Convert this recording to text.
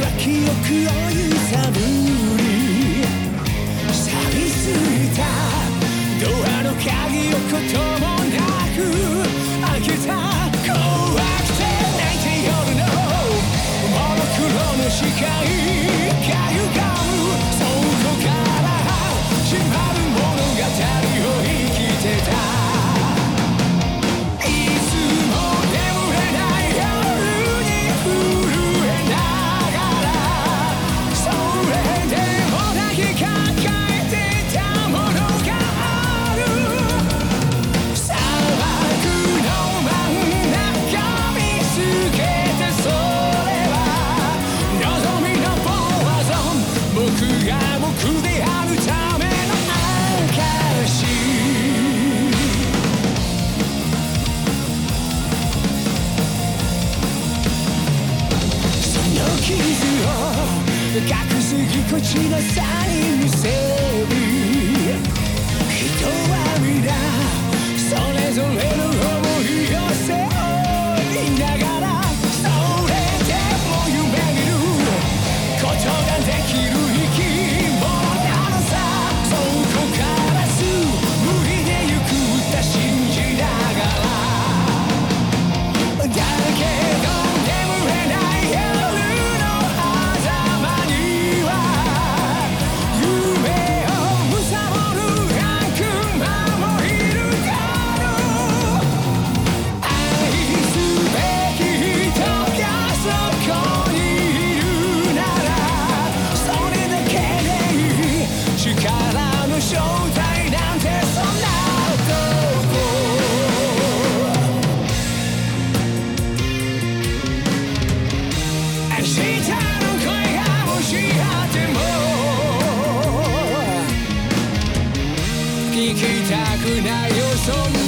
は記憶隠しぎ口なさに見せる人は皆それぞれの now you're so.